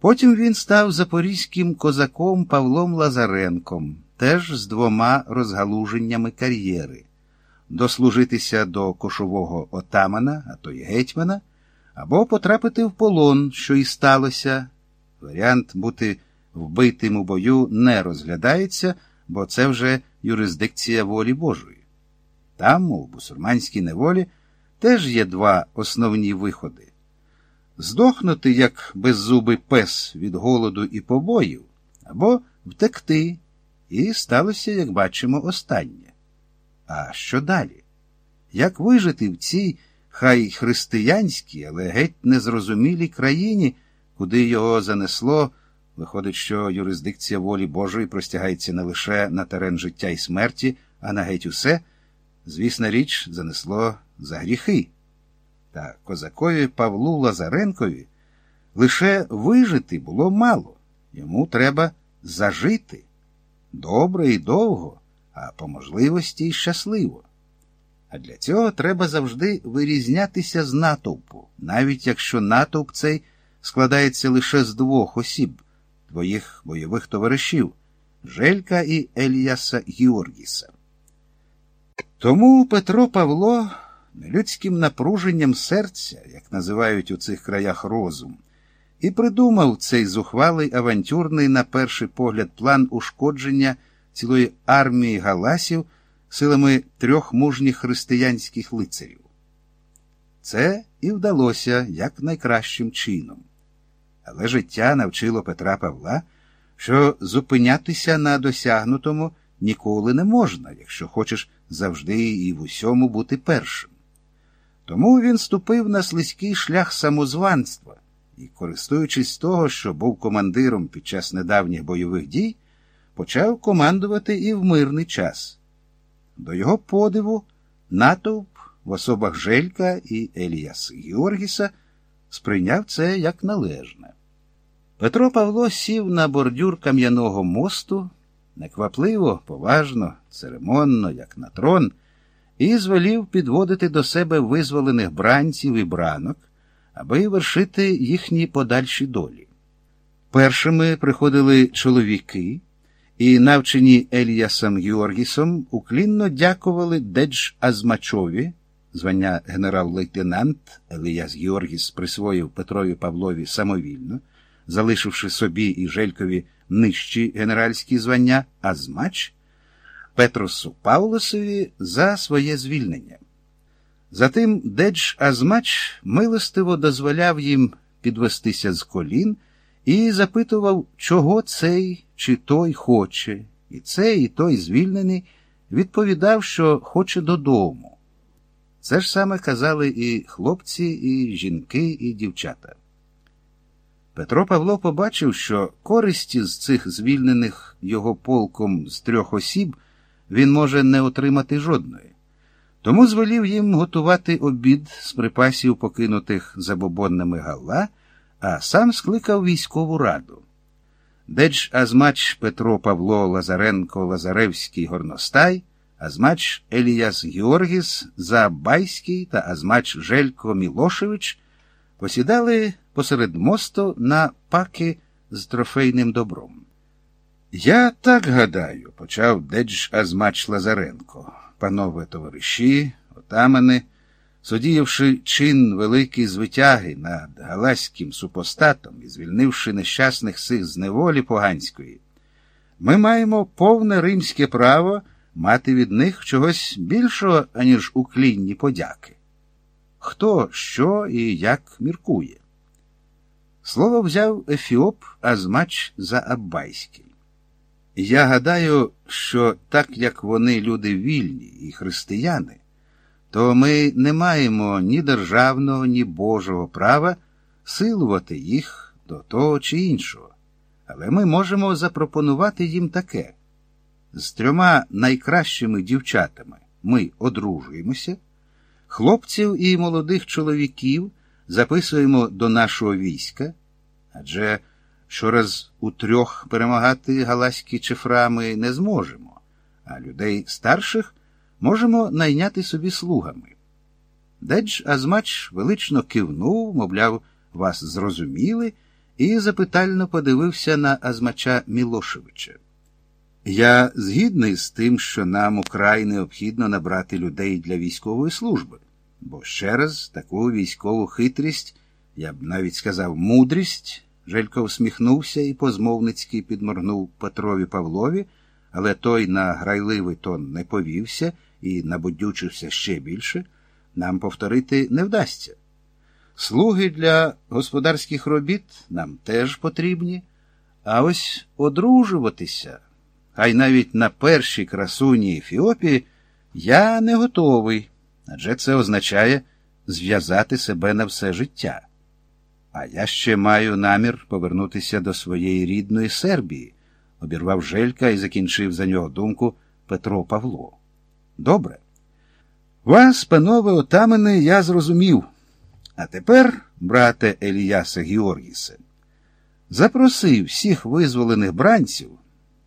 Потім він став запорізьким козаком Павлом Лазаренком, теж з двома розгалуженнями кар'єри дослужитися до кошового отамана, а то й гетьмана, або потрапити в полон, що і сталося. Варіант бути вбитим у бою не розглядається, бо це вже юрисдикція волі Божої. Там, у бусурманській неволі, теж є два основні виходи здохнути, як беззубий пес від голоду і побоїв, або втекти, і сталося, як бачимо, останнє. А що далі? Як вижити в цій хай християнській, але геть незрозумілій країні, куди його занесло? Виходить, що юрисдикція волі Божої простягається не лише на терен життя і смерті, а на геть усе, звісна річ, занесло за гріхи. Та козакові Павлу Лазаренкові лише вижити було мало, йому треба зажити добре і довго, а по можливості й щасливо. А для цього треба завжди вирізнятися з натовпу, навіть якщо натовп цей складається лише з двох осіб, твоїх бойових товаришів Желька і Еліяса Георгіса. Тому Петро Павло нелюдським напруженням серця, як називають у цих краях розум, і придумав цей зухвалий авантюрний, на перший погляд, план ушкодження цілої армії галасів силами трьох мужніх християнських лицарів. Це і вдалося як найкращим чином. Але життя навчило Петра Павла, що зупинятися на досягнутому ніколи не можна, якщо хочеш завжди і в усьому бути першим. Тому він ступив на слизький шлях самозванства і, користуючись того, що був командиром під час недавніх бойових дій, почав командувати і в мирний час. До його подиву, натовп в особах Желька і Еліас Георгіса сприйняв це як належне. Петро Павло сів на бордюр кам'яного мосту, неквапливо, поважно, церемонно, як на трон, і звелів підводити до себе визволених бранців і бранок, аби вершити їхні подальші долі. Першими приходили чоловіки і, навчені Еліасом Георгісом, уклінно дякували Дедж Азмачові, звання генерал-лейтенант Еліас Георгіс присвоїв Петрові Павлові самовільно, залишивши собі і Желькові нижчі генеральські звання, Азмач, Петросу Павлосові за своє звільнення. Затим Дедж Азмач милостиво дозволяв їм підвестися з колін і запитував, чого цей чи той хоче, і цей, і той звільнений відповідав, що хоче додому. Це ж саме казали і хлопці, і жінки, і дівчата. Петро Павло побачив, що користі з цих звільнених його полком з трьох осіб він може не отримати жодної. Тому звелів їм готувати обід з припасів, покинутих забобонними галла, а сам скликав військову раду. Дедж Азмач Петро Павло Лазаренко Лазаревський Горностай, Азмач Еліяс Георгіс Забайський та Азмач Желько Мілошевич посідали посеред мосту на паки з трофейним добром. Я так гадаю, почав Дедж Азмач Лазаренко, панове товариші, отамани, судіявши чин великий звитяги над галаським супостатом і звільнивши нещасних сих з неволі поганської, ми маємо повне римське право мати від них чогось більшого, аніж уклінні подяки. Хто що і як міркує? Слово взяв Ефіоп Азмач за Аббайський. Я гадаю, що так як вони люди вільні і християни, то ми не маємо ні державного, ні Божого права силувати їх до того чи іншого, але ми можемо запропонувати їм таке. З трьома найкращими дівчатами ми одружуємося, хлопців і молодих чоловіків записуємо до нашого війська, адже Щораз у трьох перемагати галаські чифра ми не зможемо, а людей старших можемо найняти собі слугами. Дедж Азмач велично кивнув, мовляв, вас зрозуміли, і запитально подивився на Азмача Мілошевича. Я згідний з тим, що нам украй необхідно набрати людей для військової служби, бо ще раз таку військову хитрість, я б навіть сказав, мудрість. Желько всміхнувся і позмовницьки підморгнув Петрові Павлові, але той на грайливий тон не повівся і набудючився ще більше, нам повторити не вдасться. Слуги для господарських робіт нам теж потрібні, а ось одружуватися, хай навіть на першій красуні Ефіопії, я не готовий, адже це означає зв'язати себе на все життя. А я ще маю намір повернутися до своєї рідної Сербії, обірвав Желька і закінчив за нього думку Петро Павло. Добре. Вас, панове отамини, я зрозумів. А тепер, брате Еліясе Георгісе, запроси всіх визволених бранців